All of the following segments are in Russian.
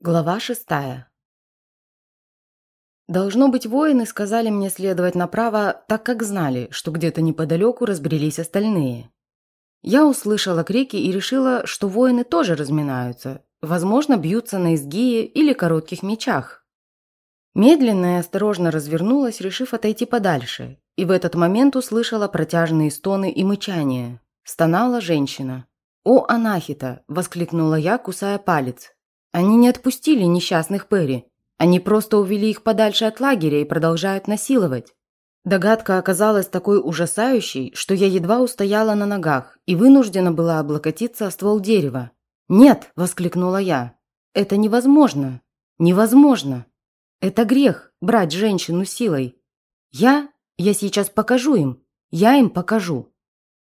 Глава шестая. Должно быть, воины сказали мне следовать направо, так как знали, что где-то неподалеку разбрелись остальные. Я услышала крики и решила, что воины тоже разминаются, возможно, бьются на изгие или коротких мечах. Медленно и осторожно развернулась, решив отойти подальше, и в этот момент услышала протяжные стоны и мычания. Стонала женщина. «О, Анахита!» – воскликнула я, кусая палец. Они не отпустили несчастных Перри. Они просто увели их подальше от лагеря и продолжают насиловать. Догадка оказалась такой ужасающей, что я едва устояла на ногах и вынуждена была облокотиться о ствол дерева. «Нет!» – воскликнула я. «Это невозможно! Невозможно! Это грех – брать женщину силой! Я? Я сейчас покажу им! Я им покажу!»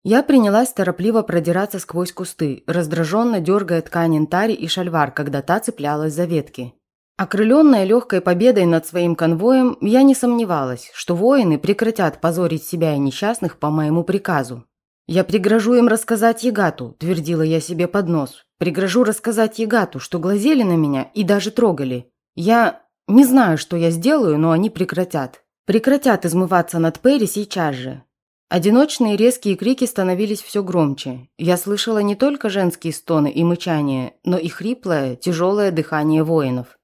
Я принялась торопливо продираться сквозь кусты, раздраженно дергая ткань интари и шальвар, когда та цеплялась за ветки. Окрыленная легкой победой над своим конвоем, я не сомневалась, что воины прекратят позорить себя и несчастных по моему приказу. «Я пригрожу им рассказать Ягату», – твердила я себе под нос. «Пригрожу рассказать Ягату, что глазели на меня и даже трогали. Я не знаю, что я сделаю, но они прекратят. Прекратят измываться над Перри сейчас же. Одиночные резкие крики становились все громче. Я слышала не только женские стоны и мычание, но и хриплое, тяжелое дыхание воинов.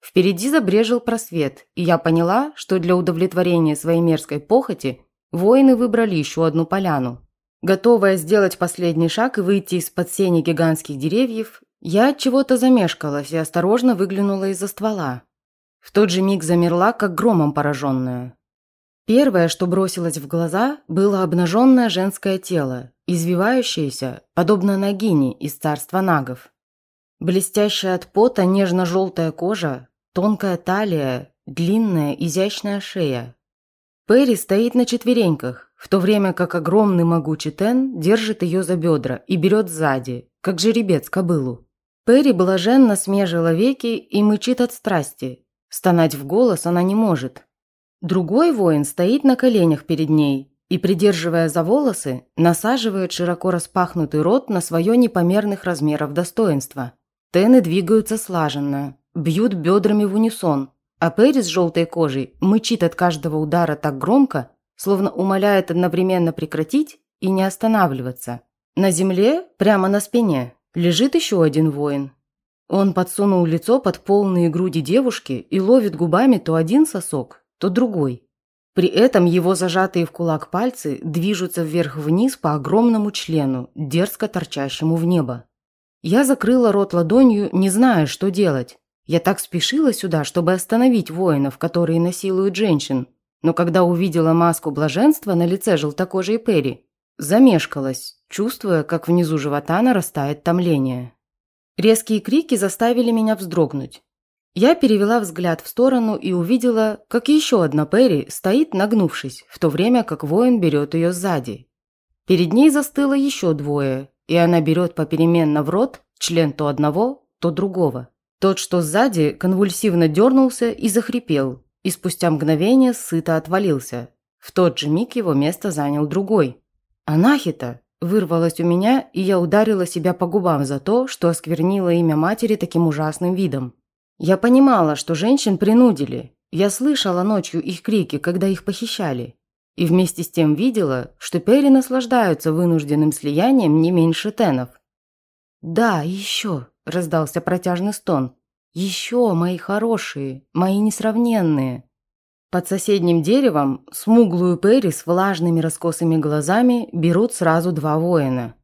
Впереди забрежил просвет, и я поняла, что для удовлетворения своей мерзкой похоти воины выбрали еще одну поляну. Готовая сделать последний шаг и выйти из-под сени гигантских деревьев, я от чего-то замешкалась и осторожно выглянула из-за ствола. В тот же миг замерла, как громом пораженная. Первое, что бросилось в глаза, было обнаженное женское тело, извивающееся, подобно ногине из царства нагов. Блестящая от пота нежно-желтая кожа, тонкая талия, длинная изящная шея. Перри стоит на четвереньках, в то время как огромный могучий Тен держит ее за бедра и берет сзади, как жеребец кобылу. Перри блаженно смежила веки и мычит от страсти. Стонать в голос она не может, Другой воин стоит на коленях перед ней и, придерживая за волосы, насаживает широко распахнутый рот на свое непомерных размеров достоинство. Тены двигаются слаженно, бьют бедрами в унисон, а Перри с желтой кожей мычит от каждого удара так громко, словно умоляет одновременно прекратить и не останавливаться. На земле, прямо на спине, лежит еще один воин. Он подсунул лицо под полные груди девушки и ловит губами то один сосок, то другой. При этом его зажатые в кулак пальцы движутся вверх-вниз по огромному члену, дерзко торчащему в небо. Я закрыла рот ладонью, не зная, что делать. Я так спешила сюда, чтобы остановить воинов, которые насилуют женщин. Но когда увидела маску блаженства на лице желтокожей Перри, замешкалась, чувствуя, как внизу живота нарастает томление. Резкие крики заставили меня вздрогнуть. Я перевела взгляд в сторону и увидела, как еще одна Перри стоит нагнувшись, в то время как воин берет ее сзади. Перед ней застыло еще двое, и она берет попеременно в рот член то одного, то другого. Тот, что сзади, конвульсивно дернулся и захрипел, и спустя мгновение сыто отвалился. В тот же миг его место занял другой. «Анахита!» вырвалось у меня, и я ударила себя по губам за то, что осквернила имя матери таким ужасным видом. Я понимала, что женщин принудили. Я слышала ночью их крики, когда их похищали. И вместе с тем видела, что Перри наслаждаются вынужденным слиянием не меньше тенов. «Да, еще», – раздался протяжный стон. «Еще, мои хорошие, мои несравненные». Под соседним деревом смуглую Перри с влажными раскосыми глазами берут сразу два воина.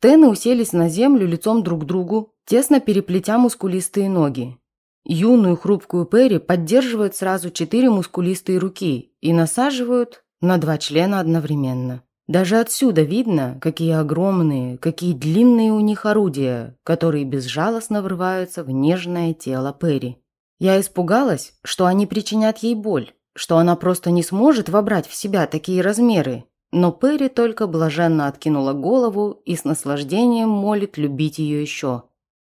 Тены уселись на землю лицом друг к другу, тесно переплетя мускулистые ноги. Юную хрупкую Перри поддерживают сразу четыре мускулистые руки и насаживают на два члена одновременно. Даже отсюда видно, какие огромные, какие длинные у них орудия, которые безжалостно врываются в нежное тело Перри. Я испугалась, что они причинят ей боль, что она просто не сможет вобрать в себя такие размеры. Но Перри только блаженно откинула голову и с наслаждением молит любить ее еще.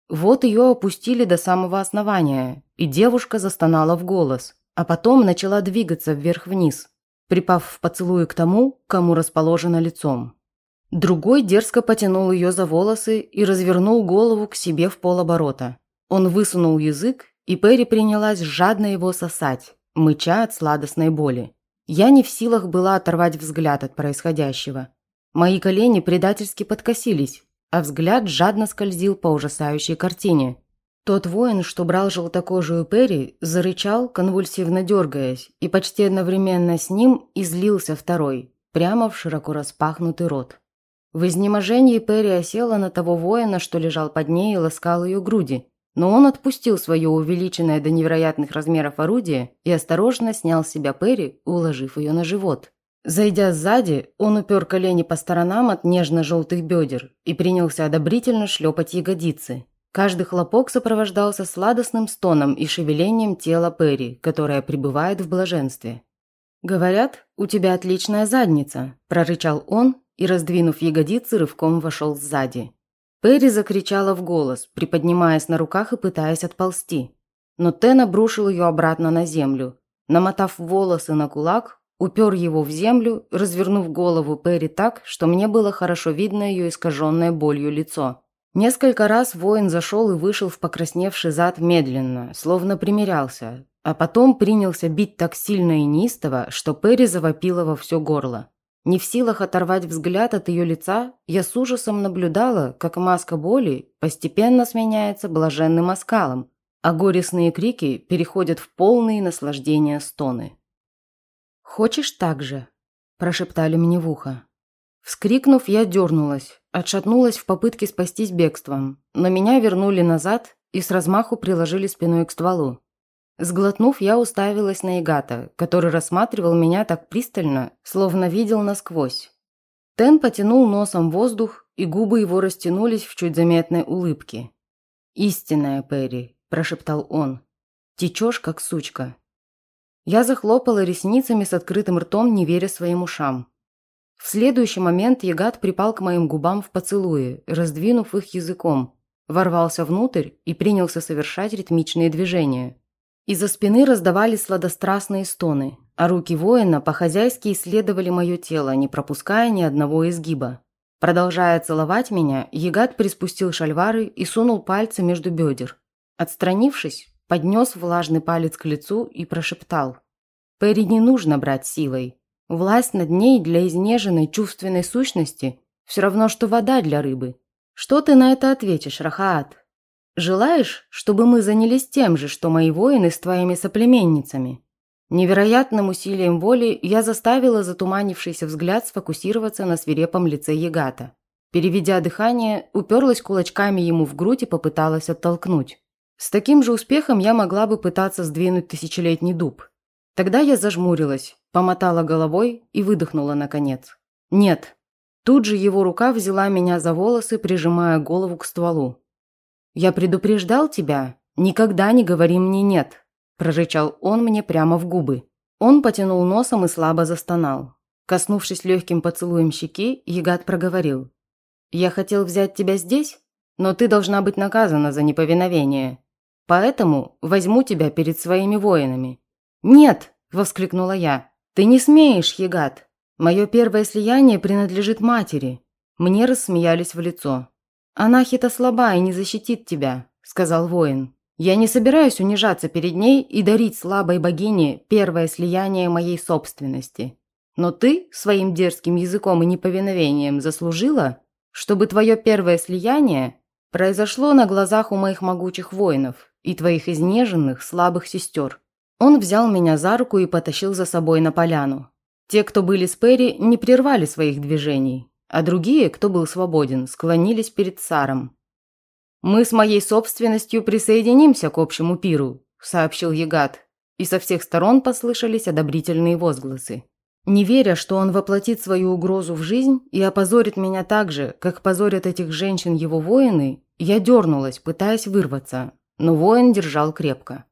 Вот ее опустили до самого основания, и девушка застонала в голос, а потом начала двигаться вверх-вниз, припав в поцелуе к тому, кому расположено лицом. Другой дерзко потянул ее за волосы и развернул голову к себе в полоборота. Он высунул язык, и Перри принялась жадно его сосать, мыча от сладостной боли. Я не в силах была оторвать взгляд от происходящего. Мои колени предательски подкосились, а взгляд жадно скользил по ужасающей картине. Тот воин, что брал желтокожую Перри, зарычал, конвульсивно дергаясь, и почти одновременно с ним излился второй, прямо в широко распахнутый рот. В изнеможении Перри осела на того воина, что лежал под ней и ласкал ее груди, но он отпустил свое увеличенное до невероятных размеров орудие и осторожно снял с себя Перри, уложив ее на живот. Зайдя сзади, он упер колени по сторонам от нежно-желтых бедер и принялся одобрительно шлепать ягодицы. Каждый хлопок сопровождался сладостным стоном и шевелением тела Перри, которое пребывает в блаженстве. «Говорят, у тебя отличная задница», – прорычал он и, раздвинув ягодицы, рывком вошел сзади. Перри закричала в голос, приподнимаясь на руках и пытаясь отползти. Но Тен обрушил ее обратно на землю. Намотав волосы на кулак, упер его в землю, развернув голову Перри так, что мне было хорошо видно ее искаженное болью лицо. Несколько раз воин зашел и вышел в покрасневший зад медленно, словно примирялся, а потом принялся бить так сильно и неистово, что Перри завопила во все горло. Не в силах оторвать взгляд от ее лица, я с ужасом наблюдала, как маска боли постепенно сменяется блаженным оскалом, а горестные крики переходят в полные наслаждения стоны. «Хочешь так же?» – прошептали мне в ухо. Вскрикнув, я дернулась, отшатнулась в попытке спастись бегством, но меня вернули назад и с размаху приложили спиной к стволу. Сглотнув, я уставилась на Игата, который рассматривал меня так пристально, словно видел насквозь. Тен потянул носом воздух, и губы его растянулись в чуть заметной улыбке. «Истинная, Перри», – прошептал он. «Течешь, как сучка». Я захлопала ресницами с открытым ртом, не веря своим ушам. В следующий момент Ягат припал к моим губам в поцелуе, раздвинув их языком, ворвался внутрь и принялся совершать ритмичные движения. Из-за спины раздавались сладострастные стоны, а руки воина по-хозяйски исследовали мое тело, не пропуская ни одного изгиба. Продолжая целовать меня, Ягат приспустил шальвары и сунул пальцы между бедер. Отстранившись, поднес влажный палец к лицу и прошептал. «Перри не нужно брать силой. Власть над ней для изнеженной чувственной сущности все равно, что вода для рыбы. Что ты на это ответишь, Рахаат?» Желаешь, чтобы мы занялись тем же, что мои воины с твоими соплеменницами?» Невероятным усилием воли я заставила затуманившийся взгляд сфокусироваться на свирепом лице Ягата. Переведя дыхание, уперлась кулачками ему в грудь и попыталась оттолкнуть. С таким же успехом я могла бы пытаться сдвинуть тысячелетний дуб. Тогда я зажмурилась, помотала головой и выдохнула наконец. «Нет». Тут же его рука взяла меня за волосы, прижимая голову к стволу. «Я предупреждал тебя. Никогда не говори мне «нет», – прорычал он мне прямо в губы. Он потянул носом и слабо застонал. Коснувшись легким поцелуем щеки, Ягат проговорил. «Я хотел взять тебя здесь, но ты должна быть наказана за неповиновение. Поэтому возьму тебя перед своими воинами». «Нет!» – воскликнула я. «Ты не смеешь, Ягат. Мое первое слияние принадлежит матери». Мне рассмеялись в лицо. «Анахита слаба и не защитит тебя», – сказал воин. «Я не собираюсь унижаться перед ней и дарить слабой богине первое слияние моей собственности. Но ты своим дерзким языком и неповиновением заслужила, чтобы твое первое слияние произошло на глазах у моих могучих воинов и твоих изнеженных слабых сестер». Он взял меня за руку и потащил за собой на поляну. Те, кто были с Перри, не прервали своих движений, а другие, кто был свободен, склонились перед царом. «Мы с моей собственностью присоединимся к общему пиру», – сообщил Ягат, и со всех сторон послышались одобрительные возгласы. Не веря, что он воплотит свою угрозу в жизнь и опозорит меня так же, как позорят этих женщин его воины, я дернулась, пытаясь вырваться, но воин держал крепко.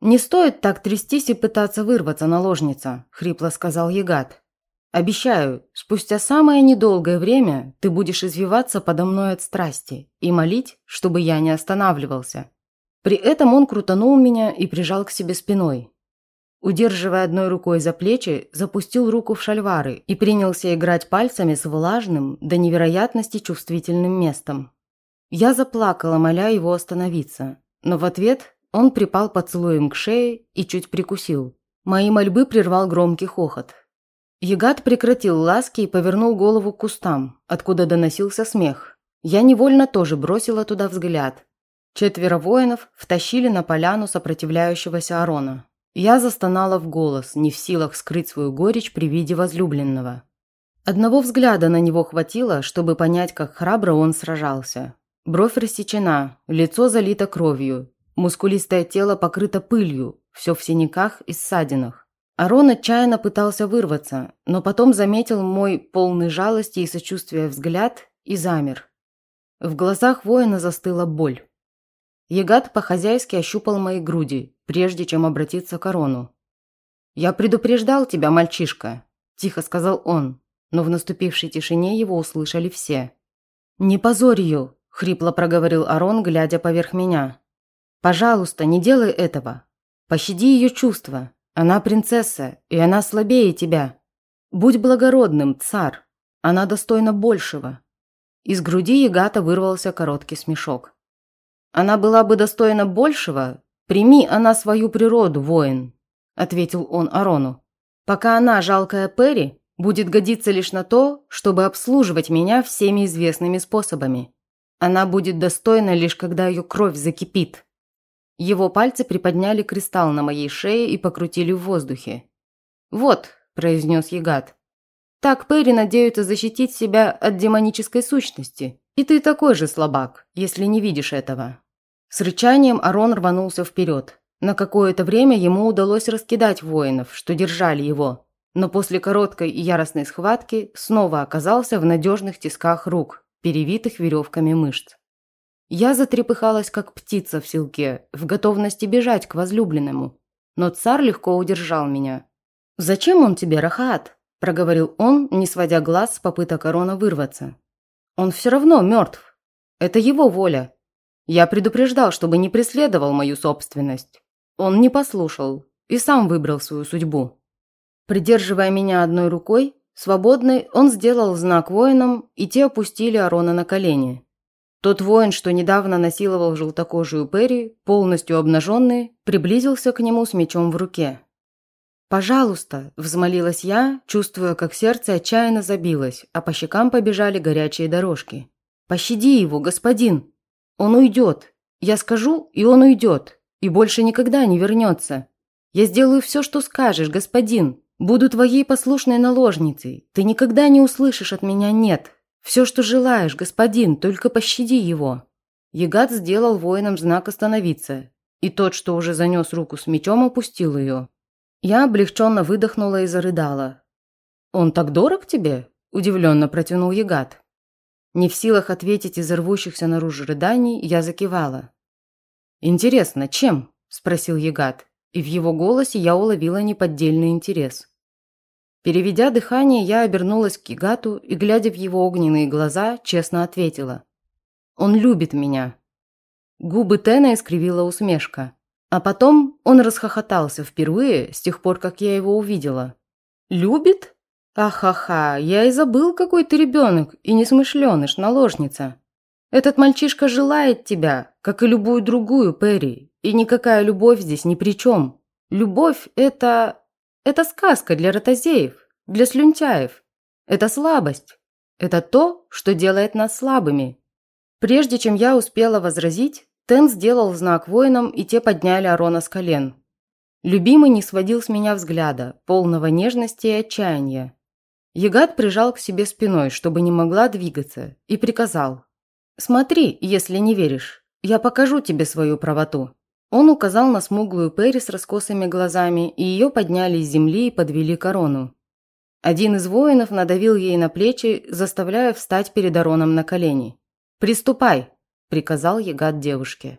«Не стоит так трястись и пытаться вырваться, наложница», – хрипло сказал Ягат. Обещаю, спустя самое недолгое время ты будешь извиваться подо мной от страсти и молить, чтобы я не останавливался. При этом он крутанул меня и прижал к себе спиной. Удерживая одной рукой за плечи, запустил руку в шальвары и принялся играть пальцами с влажным до невероятности чувствительным местом. Я заплакала, моля его остановиться, но в ответ он припал поцелуем к шее и чуть прикусил. Мои мольбы прервал громкий хохот. Ягат прекратил ласки и повернул голову к кустам, откуда доносился смех. Я невольно тоже бросила туда взгляд. Четверо воинов втащили на поляну сопротивляющегося Арона. Я застонала в голос, не в силах скрыть свою горечь при виде возлюбленного. Одного взгляда на него хватило, чтобы понять, как храбро он сражался. Бровь рассечена, лицо залито кровью, мускулистое тело покрыто пылью, все в синяках и ссадинах. Арон отчаянно пытался вырваться, но потом заметил мой полный жалости и сочувствия взгляд и замер. В глазах воина застыла боль. Ягат по-хозяйски ощупал мои груди, прежде чем обратиться к Арону. «Я предупреждал тебя, мальчишка», – тихо сказал он, но в наступившей тишине его услышали все. «Не позорь ее», – хрипло проговорил Арон, глядя поверх меня. «Пожалуйста, не делай этого. Пощади ее чувства. Она принцесса, и она слабее тебя. Будь благородным, царь. Она достойна большего». Из груди Ягата вырвался короткий смешок. Она была бы достойна большего, прими она свою природу, воин, ответил он Арону. Пока она, жалкая Перри, будет годиться лишь на то, чтобы обслуживать меня всеми известными способами. Она будет достойна лишь когда ее кровь закипит. Его пальцы приподняли кристалл на моей шее и покрутили в воздухе. «Вот», – произнес Ягат, – «так Перри надеются защитить себя от демонической сущности. И ты такой же слабак, если не видишь этого». С рычанием Арон рванулся вперед. На какое-то время ему удалось раскидать воинов, что держали его, но после короткой и яростной схватки снова оказался в надежных тисках рук, перевитых веревками мышц. Я затрепыхалась, как птица в селке, в готовности бежать к возлюбленному, но царь легко удержал меня. «Зачем он тебе, Рахат?» – проговорил он, не сводя глаз с попыток Арона вырваться. Он все равно мертв. Это его воля. Я предупреждал, чтобы не преследовал мою собственность. Он не послушал и сам выбрал свою судьбу. Придерживая меня одной рукой, свободной, он сделал знак воинам, и те опустили Арона на колени. Тот воин, что недавно насиловал желтокожую Перри, полностью обнаженный, приблизился к нему с мечом в руке. «Пожалуйста», – взмолилась я, чувствуя, как сердце отчаянно забилось, а по щекам побежали горячие дорожки. «Пощади его, господин! Он уйдет! Я скажу, и он уйдет, и больше никогда не вернется! Я сделаю все, что скажешь, господин! Буду твоей послушной наложницей! Ты никогда не услышишь от меня «нет». Все, что желаешь, господин, только пощади его!» Ягат сделал воинам знак остановиться, и тот, что уже занес руку с мечом, опустил ее. Я облегченно выдохнула и зарыдала. «Он так дорог тебе?» – удивленно протянул Ягат. Не в силах ответить из рвущихся наружу рыданий, я закивала. «Интересно, чем?» – спросил Ягат, и в его голосе я уловила неподдельный интерес. Переведя дыхание, я обернулась к Ягату и, глядя в его огненные глаза, честно ответила. «Он любит меня». Губы Тена искривила усмешка. А потом он расхохотался впервые с тех пор, как я его увидела. «Любит? Ахаха, я и забыл, какой ты ребенок и несмышленыш, наложница. Этот мальчишка желает тебя, как и любую другую, Перри, и никакая любовь здесь ни при чем. Любовь – это... это сказка для ротозеев, для слюнтяев. Это слабость. Это то, что делает нас слабыми». Прежде чем я успела возразить, Тен сделал знак воинам, и те подняли Арона с колен. Любимый не сводил с меня взгляда, полного нежности и отчаяния. Ягат прижал к себе спиной, чтобы не могла двигаться, и приказал. «Смотри, если не веришь. Я покажу тебе свою правоту». Он указал на смуглую Перри с раскосыми глазами, и ее подняли с земли и подвели корону. Один из воинов надавил ей на плечи, заставляя встать перед Ароном на колени. «Приступай!» – приказал Ягат девушке.